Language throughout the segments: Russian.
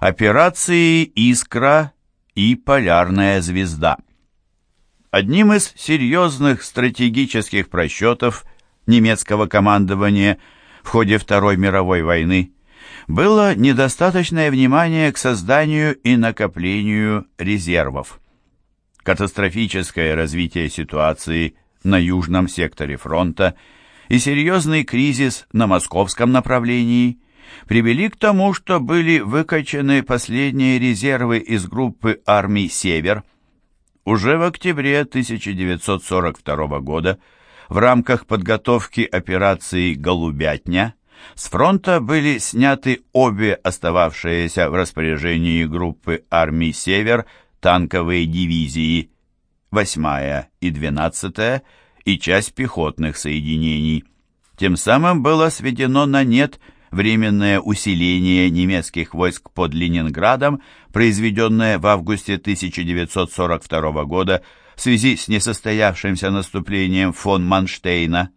Операции «Искра» и «Полярная звезда». Одним из серьезных стратегических просчетов немецкого командования в ходе Второй мировой войны было недостаточное внимание к созданию и накоплению резервов. Катастрофическое развитие ситуации на южном секторе фронта и серьезный кризис на московском направлении привели к тому, что были выкачаны последние резервы из группы армий «Север». Уже в октябре 1942 года в рамках подготовки операции «Голубятня» с фронта были сняты обе остававшиеся в распоряжении группы армий «Север» танковые дивизии 8 и 12 и часть пехотных соединений. Тем самым было сведено на нет временное усиление немецких войск под Ленинградом, произведенное в августе 1942 года в связи с несостоявшимся наступлением фон Манштейна.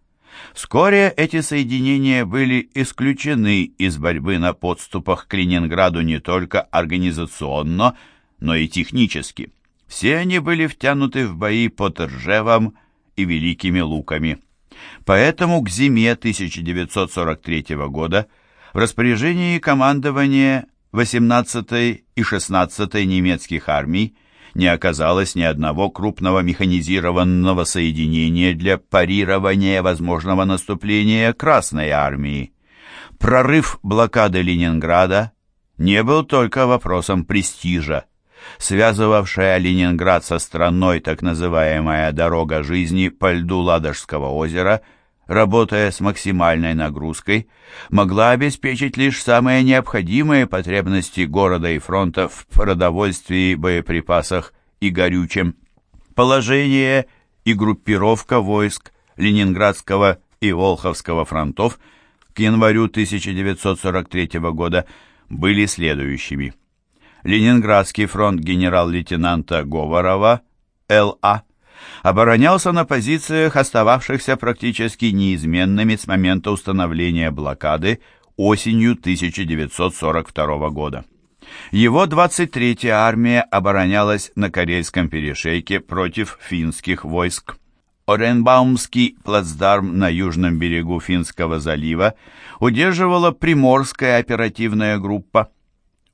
Вскоре эти соединения были исключены из борьбы на подступах к Ленинграду не только организационно, но и технически. Все они были втянуты в бои под Ржевом и Великими Луками. Поэтому к зиме 1943 года в распоряжении командования 18-й и 16-й немецких армий не оказалось ни одного крупного механизированного соединения для парирования возможного наступления Красной армии. Прорыв блокады Ленинграда не был только вопросом престижа. Связывавшая Ленинград со страной так называемая «дорога жизни» по льду Ладожского озера – работая с максимальной нагрузкой, могла обеспечить лишь самые необходимые потребности города и фронта в продовольствии, боеприпасах и горючем. Положение и группировка войск Ленинградского и Волховского фронтов к январю 1943 года были следующими. Ленинградский фронт генерал-лейтенанта Говорова, Л.А., оборонялся на позициях, остававшихся практически неизменными с момента установления блокады осенью 1942 года. Его 23-я армия оборонялась на Корейском перешейке против финских войск. Оренбаумский плацдарм на южном берегу Финского залива удерживала Приморская оперативная группа.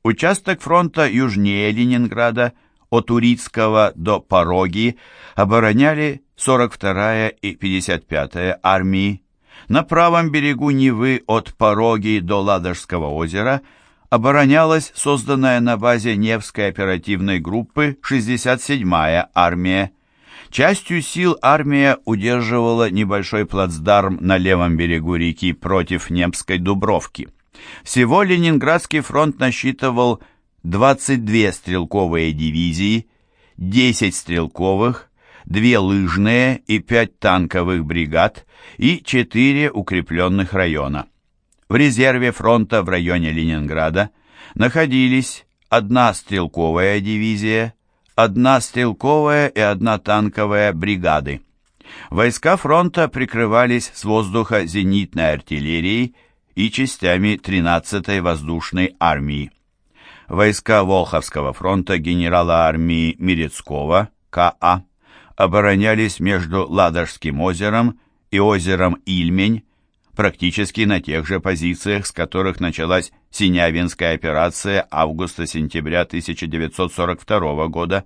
Участок фронта южнее Ленинграда – от Урицкого до Пороги обороняли 42-я и 55-я армии. На правом берегу Невы от Пороги до Ладожского озера оборонялась созданная на базе Невской оперативной группы 67-я армия. Частью сил армия удерживала небольшой плацдарм на левом берегу реки против Немской Дубровки. Всего Ленинградский фронт насчитывал 22 стрелковые дивизии, 10 стрелковых, 2 лыжные и 5 танковых бригад и 4 укрепленных района. В резерве фронта в районе Ленинграда находились одна стрелковая дивизия, одна стрелковая и одна танковая бригады. Войска фронта прикрывались с воздуха зенитной артиллерией и частями 13-й воздушной армии войска Волховского фронта генерала армии Мирецкого, К.А., оборонялись между Ладожским озером и озером Ильмень, практически на тех же позициях, с которых началась Синявинская операция августа-сентября 1942 года.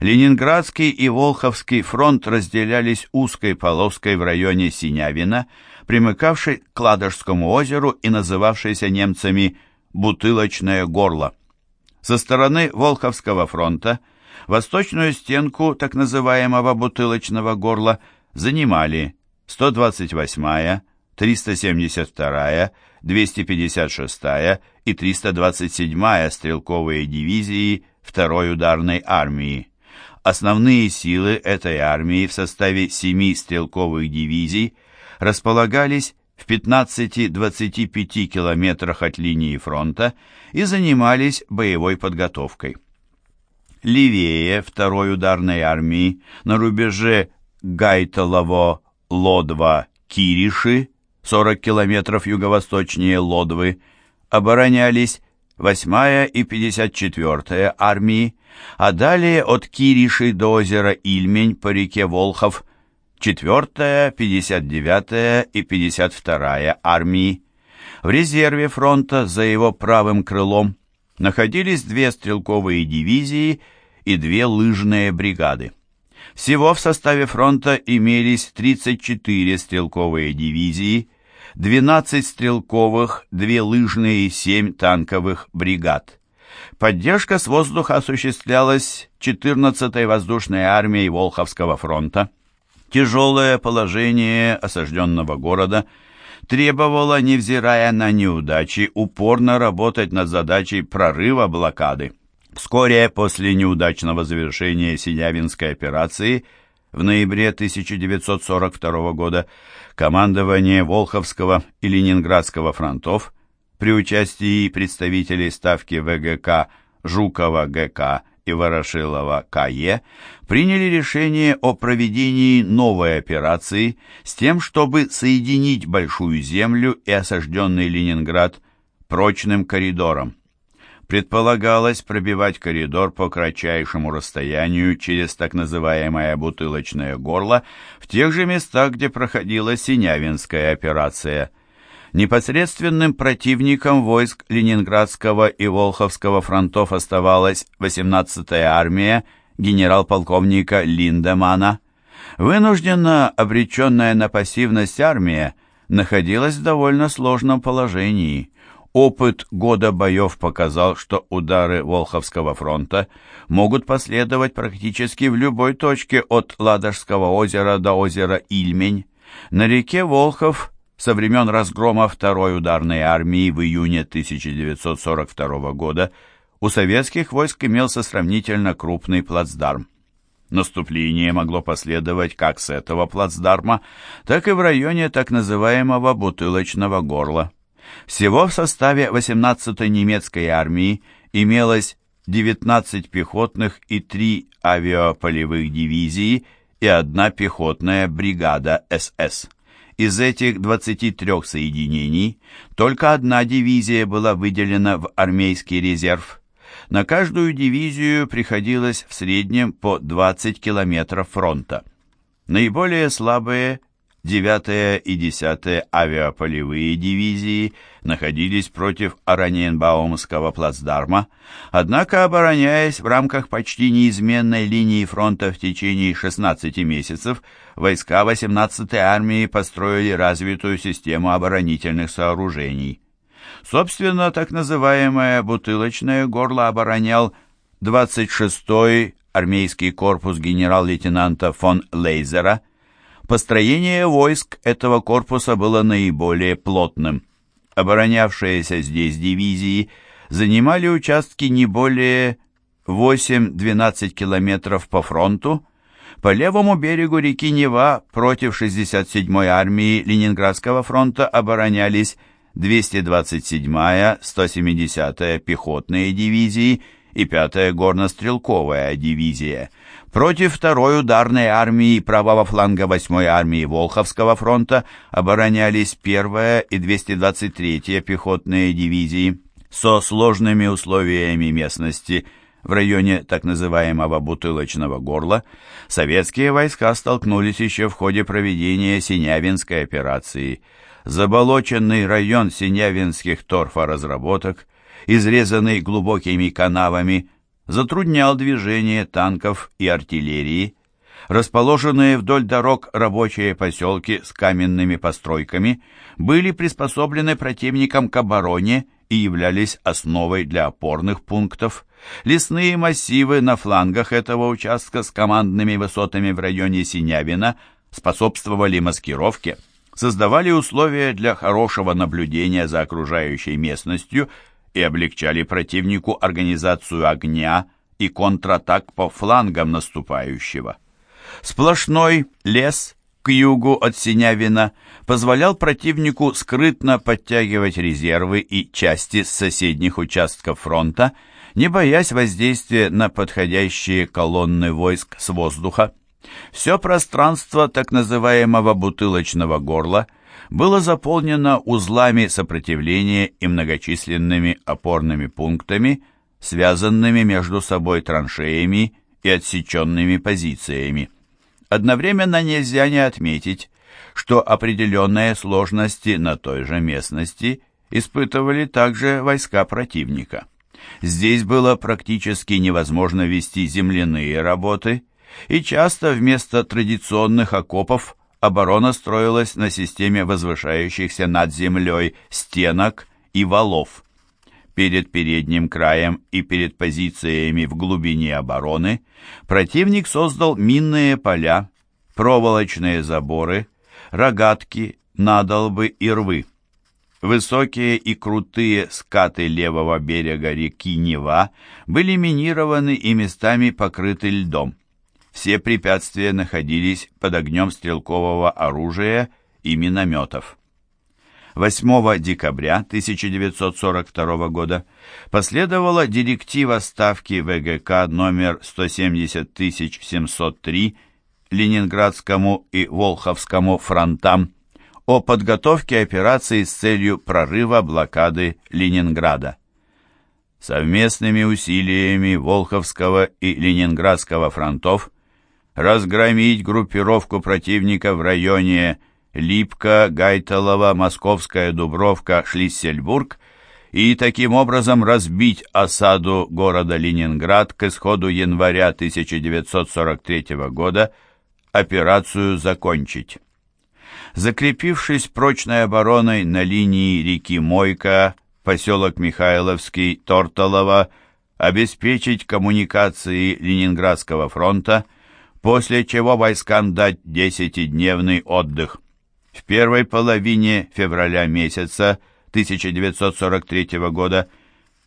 Ленинградский и Волховский фронт разделялись узкой полоской в районе Синявина, примыкавшей к Ладожскому озеру и называвшейся немцами «Бутылочное горло». Со стороны Волховского фронта восточную стенку так называемого бутылочного горла занимали 128-я, 372-я, 256-я и 327-я стрелковые дивизии второй ударной армии. Основные силы этой армии в составе семи стрелковых дивизий располагались в 15-25 километрах от линии фронта и занимались боевой подготовкой. Левее второй ударной армии на рубеже Гайталово-Лодва-Кириши, 40 километров юго-восточнее Лодвы, оборонялись 8-я и 54-я армии, а далее от Кириши до озера Ильмень по реке Волхов 4-я, 59-я и 52-я армии. В резерве фронта за его правым крылом находились две стрелковые дивизии и две лыжные бригады. Всего в составе фронта имелись 34 стрелковые дивизии, 12 стрелковых, 2 лыжные и 7 танковых бригад. Поддержка с воздуха осуществлялась 14-й воздушной армией Волховского фронта. Тяжелое положение осажденного города требовало, невзирая на неудачи, упорно работать над задачей прорыва блокады. Вскоре после неудачного завершения Синявинской операции в ноябре 1942 года командование Волховского и Ленинградского фронтов при участии представителей Ставки ВГК Жукова ГК и Ворошилова КЕ приняли решение о проведении новой операции с тем, чтобы соединить Большую Землю и осажденный Ленинград прочным коридором. Предполагалось пробивать коридор по кратчайшему расстоянию через так называемое бутылочное горло в тех же местах, где проходила Синявинская операция – Непосредственным противником войск Ленинградского и Волховского фронтов оставалась 18-я армия генерал-полковника Линдемана. Вынужденно обреченная на пассивность армия находилась в довольно сложном положении. Опыт года боев показал, что удары Волховского фронта могут последовать практически в любой точке от Ладожского озера до озера Ильмень. На реке Волхов со времен разгрома Второй ударной армии в июне 1942 года у советских войск имелся сравнительно крупный плацдарм. Наступление могло последовать как с этого плацдарма, так и в районе так называемого «бутылочного горла». Всего в составе 18-й немецкой армии имелось 19 пехотных и 3 авиаполевых дивизии и одна пехотная бригада СС. Из этих 23 соединений только одна дивизия была выделена в армейский резерв. На каждую дивизию приходилось в среднем по 20 километров фронта. Наиболее слабые 9-я и 10-я авиаполевые дивизии находились против Араньенбаумского плацдарма, однако, обороняясь в рамках почти неизменной линии фронта в течение 16 месяцев, войска 18-й армии построили развитую систему оборонительных сооружений. Собственно, так называемое «бутылочное горло» оборонял 26-й армейский корпус генерал-лейтенанта фон Лейзера – Построение войск этого корпуса было наиболее плотным. Оборонявшиеся здесь дивизии занимали участки не более 8-12 километров по фронту. По левому берегу реки Нева против 67-й армии Ленинградского фронта оборонялись 227-я, 170-я пехотные дивизии и 5-я горнострелковая дивизия – Против второй ударной армии правого фланга 8-й армии Волховского фронта оборонялись 1-я и 223-я пехотные дивизии. Со сложными условиями местности в районе так называемого «бутылочного горла» советские войска столкнулись еще в ходе проведения Синявинской операции. Заболоченный район синявинских торфоразработок, изрезанный глубокими канавами, затруднял движение танков и артиллерии. Расположенные вдоль дорог рабочие поселки с каменными постройками были приспособлены противником к обороне и являлись основой для опорных пунктов. Лесные массивы на флангах этого участка с командными высотами в районе Синявина способствовали маскировке, создавали условия для хорошего наблюдения за окружающей местностью и облегчали противнику организацию огня и контратак по флангам наступающего. Сплошной лес к югу от Синявина позволял противнику скрытно подтягивать резервы и части с соседних участков фронта, не боясь воздействия на подходящие колонны войск с воздуха. Все пространство так называемого бутылочного горла было заполнено узлами сопротивления и многочисленными опорными пунктами, связанными между собой траншеями и отсеченными позициями. Одновременно нельзя не отметить, что определенные сложности на той же местности испытывали также войска противника. Здесь было практически невозможно вести земляные работы, и часто вместо традиционных окопов оборона строилась на системе возвышающихся над землей стенок и валов. Перед передним краем и перед позициями в глубине обороны противник создал минные поля, проволочные заборы, рогатки, надолбы и рвы. Высокие и крутые скаты левого берега реки Нева были минированы и местами покрыты льдом. Все препятствия находились под огнем стрелкового оружия и минометов. 8 декабря 1942 года последовала директива Ставки ВГК номер 170703 Ленинградскому и Волховскому фронтам о подготовке операции с целью прорыва блокады Ленинграда. Совместными усилиями Волховского и Ленинградского фронтов разгромить группировку противника в районе Липка, Гайталова, Московская Дубровка, Шлиссельбург и таким образом разбить осаду города Ленинград к исходу января 1943 года, операцию закончить. Закрепившись прочной обороной на линии реки Мойка, поселок Михайловский, Тортолово, обеспечить коммуникации Ленинградского фронта, после чего войскам дать десятидневный отдых. В первой половине февраля месяца 1943 года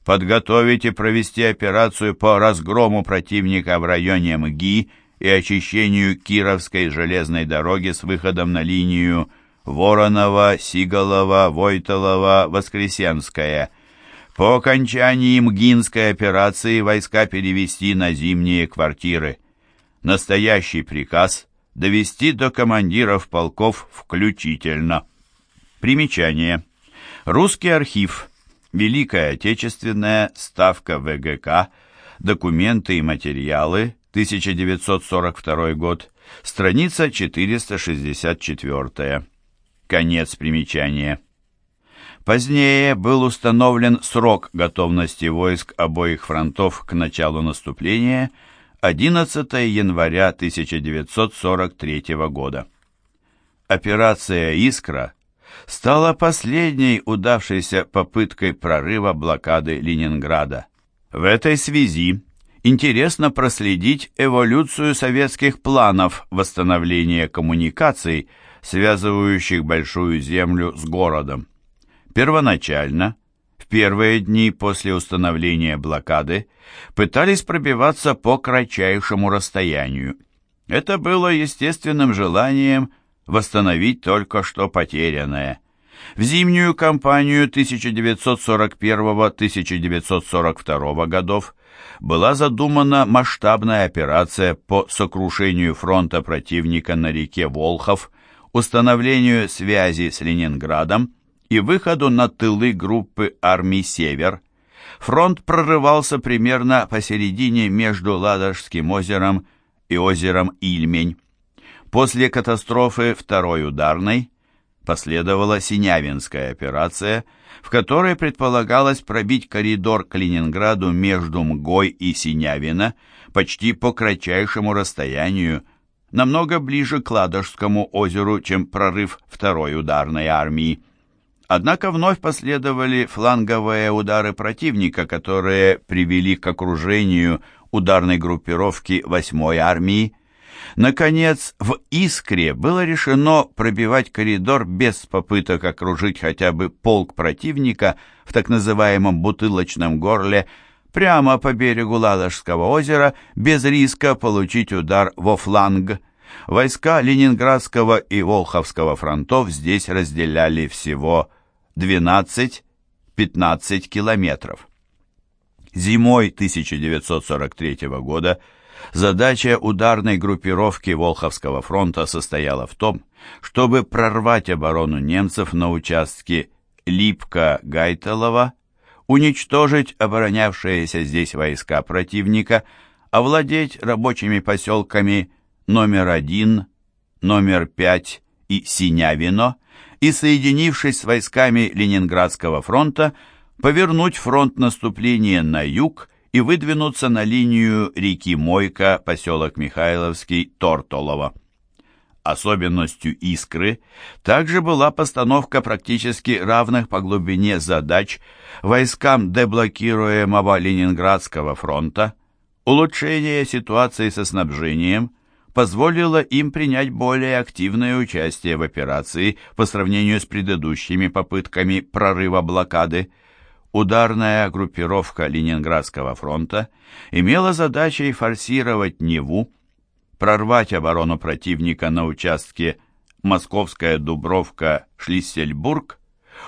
подготовить и провести операцию по разгрому противника в районе МГИ и очищению Кировской железной дороги с выходом на линию Воронова, Сиголова, Войтолова, Воскресенская. По окончании МГИНской операции войска перевести на зимние квартиры. Настоящий приказ довести до командиров полков включительно. Примечание. Русский архив. Великая Отечественная. Ставка ВГК. Документы и материалы. 1942 год. Страница 464. Конец примечания. Позднее был установлен срок готовности войск обоих фронтов к началу наступления 11 января 1943 года. Операция «Искра» стала последней удавшейся попыткой прорыва блокады Ленинграда. В этой связи интересно проследить эволюцию советских планов восстановления коммуникаций, связывающих Большую Землю с городом. Первоначально, первые дни после установления блокады, пытались пробиваться по кратчайшему расстоянию. Это было естественным желанием восстановить только что потерянное. В зимнюю кампанию 1941-1942 годов была задумана масштабная операция по сокрушению фронта противника на реке Волхов, установлению связи с Ленинградом и выходу на тылы группы армий «Север». Фронт прорывался примерно посередине между Ладожским озером и озером Ильмень. После катастрофы второй ударной последовала Синявинская операция, в которой предполагалось пробить коридор к Ленинграду между Мгой и Синявино почти по кратчайшему расстоянию, намного ближе к Ладожскому озеру, чем прорыв второй ударной армии. Однако вновь последовали фланговые удары противника, которые привели к окружению ударной группировки 8-й армии, Наконец, в «Искре» было решено пробивать коридор без попыток окружить хотя бы полк противника в так называемом «бутылочном горле» прямо по берегу Ладожского озера без риска получить удар во фланг. Войска Ленинградского и Волховского фронтов здесь разделяли всего 12-15 километров. Зимой 1943 года Задача ударной группировки Волховского фронта состояла в том, чтобы прорвать оборону немцев на участке Липка-Гайтелова, уничтожить оборонявшиеся здесь войска противника, овладеть рабочими поселками номер один, номер пять и Синявино и, соединившись с войсками Ленинградского фронта, повернуть фронт наступления на юг и выдвинуться на линию реки Мойка, поселок Михайловский, Тортолово. Особенностью «Искры» также была постановка практически равных по глубине задач войскам деблокируемого Ленинградского фронта, улучшение ситуации со снабжением позволило им принять более активное участие в операции по сравнению с предыдущими попытками прорыва блокады – Ударная группировка Ленинградского фронта имела задачей форсировать Неву, прорвать оборону противника на участке Московская Дубровка-Шлиссельбург,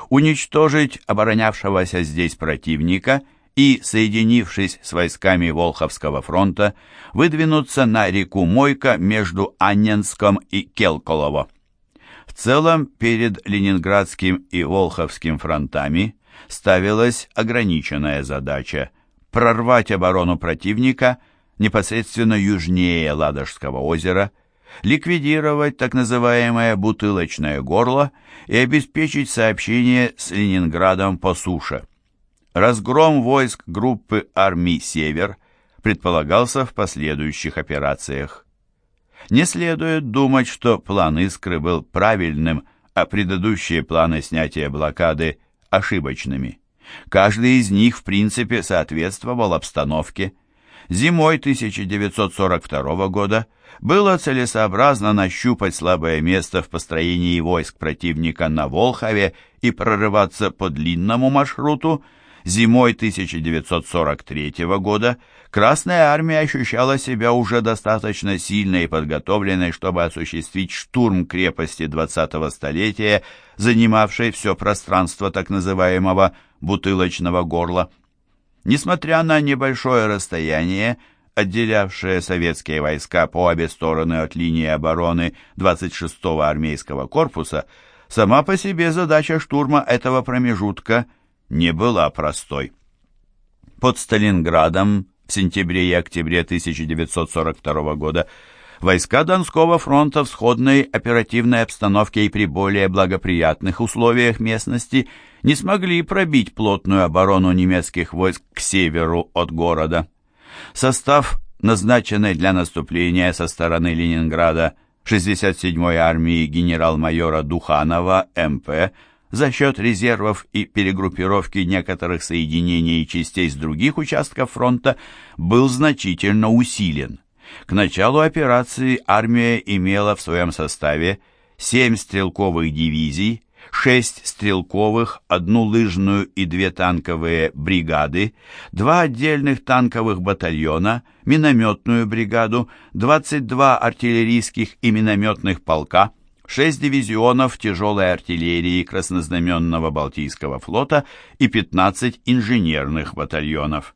уничтожить оборонявшегося здесь противника и, соединившись с войсками Волховского фронта, выдвинуться на реку Мойка между Анненском и Келколово. В целом, перед Ленинградским и Волховским фронтами ставилась ограниченная задача прорвать оборону противника непосредственно южнее Ладожского озера, ликвидировать так называемое бутылочное горло и обеспечить сообщение с Ленинградом по суше. Разгром войск группы армий «Север» предполагался в последующих операциях. Не следует думать, что план «Искры» был правильным, а предыдущие планы снятия блокады ошибочными. Каждый из них, в принципе, соответствовал обстановке. Зимой 1942 года было целесообразно нащупать слабое место в построении войск противника на Волхове и прорываться по длинному маршруту, Зимой 1943 года Красная Армия ощущала себя уже достаточно сильной и подготовленной, чтобы осуществить штурм крепости 20-го столетия, занимавшей все пространство так называемого «бутылочного горла». Несмотря на небольшое расстояние, отделявшее советские войска по обе стороны от линии обороны 26-го армейского корпуса, сама по себе задача штурма этого промежутка – не была простой. Под Сталинградом в сентябре и октябре 1942 года войска Донского фронта в сходной оперативной обстановке и при более благоприятных условиях местности не смогли пробить плотную оборону немецких войск к северу от города. Состав, назначенный для наступления со стороны Ленинграда 67-й армии генерал-майора Духанова, МП, за счет резервов и перегруппировки некоторых соединений и частей с других участков фронта был значительно усилен. К началу операции армия имела в своем составе 7 стрелковых дивизий, 6 стрелковых, одну лыжную и две танковые бригады, два отдельных танковых батальона, минометную бригаду, 22 артиллерийских и минометных полка – шесть дивизионов тяжелой артиллерии Краснознаменного Балтийского флота и 15 инженерных батальонов.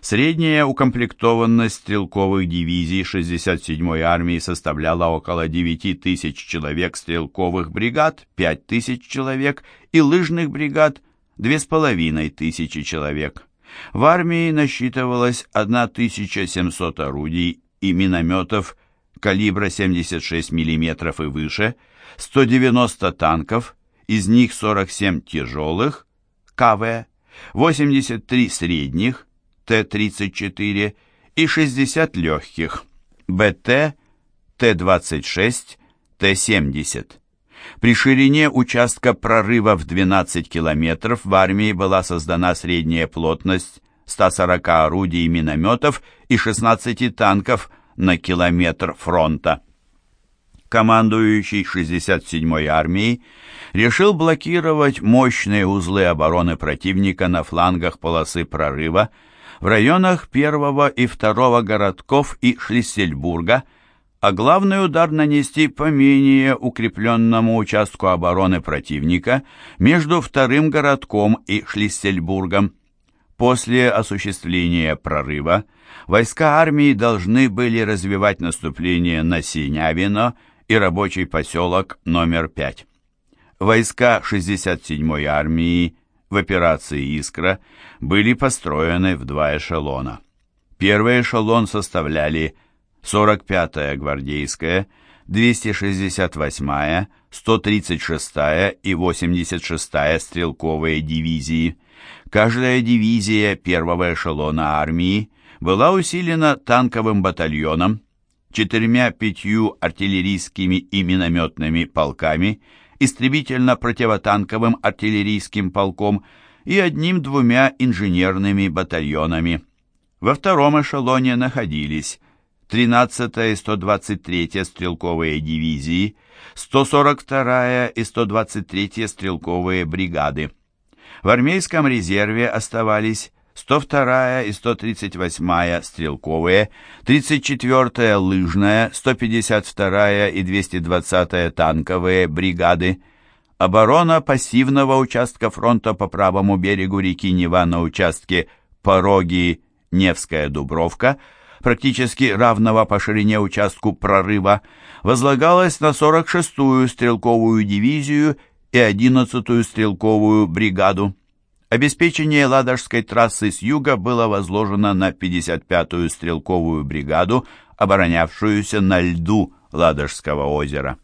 Средняя укомплектованность стрелковых дивизий 67-й армии составляла около 9 тысяч человек стрелковых бригад, 5 тысяч человек и лыжных бригад 2,5 тысячи человек. В армии насчитывалось 1700 орудий и минометов калибра 76 мм и выше, 190 танков, из них 47 тяжелых, КВ, 83 средних, Т-34 и 60 легких, БТ, Т-26, Т-70. При ширине участка прорыва в 12 километров в армии была создана средняя плотность 140 орудий и минометов и 16 танков на километр фронта. Командующий 67-й армией решил блокировать мощные узлы обороны противника на флангах полосы прорыва в районах первого и второго городков и Шлиссельбурга, а главный удар нанести по менее укрепленному участку обороны противника между вторым городком и Шлиссельбургом. После осуществления прорыва войска армии должны были развивать наступление на Синявино и рабочий поселок номер 5. Войска 67-й армии в операции «Искра» были построены в два эшелона. Первый эшелон составляли 45-я гвардейская, 268-я, 136-я и 86-я стрелковые дивизии. Каждая дивизия первого эшелона армии была усилена танковым батальоном, четырьмя-пятью артиллерийскими и минометными полками, истребительно-противотанковым артиллерийским полком и одним-двумя инженерными батальонами. Во втором эшелоне находились 13-я и 123-я стрелковые дивизии, 142-я и 123-я стрелковые бригады. В армейском резерве оставались 102-я и 138-я стрелковые, 34-я лыжная, 152-я и 220-я танковые бригады. Оборона пассивного участка фронта по правому берегу реки Нева на участке Пороги Невская Дубровка, практически равного по ширине участку прорыва, возлагалась на 46-ю стрелковую дивизию и 11-ю стрелковую бригаду. Обеспечение Ладожской трассы с юга было возложено на 55-ю стрелковую бригаду, оборонявшуюся на льду Ладожского озера.